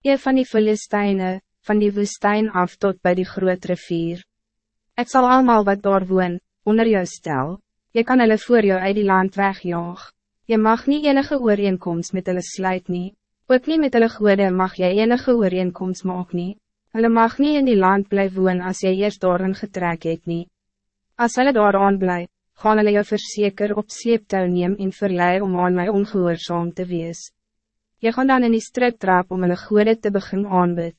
Je van die Filisteine, van die woestijn af tot bij die groot rivier. Ik zal allemaal wat daar woon, onder jou stel, je kan hulle voor jou uit die land wegjaag. Je mag niet enige ooreenkomst met hulle sluit nie, ook niet met hulle goede mag jy enige ooreenkomst maak nie. Hulle mag niet in die land blijven woon als jy eerst daarin getrek het nie. As hulle daar aan bly, gaan hulle jou verseker op sleeptou neem en verlei om aan my ongehoorzaam te wees. Je gaan dan in die strip trap om hulle goede te begin aanbid.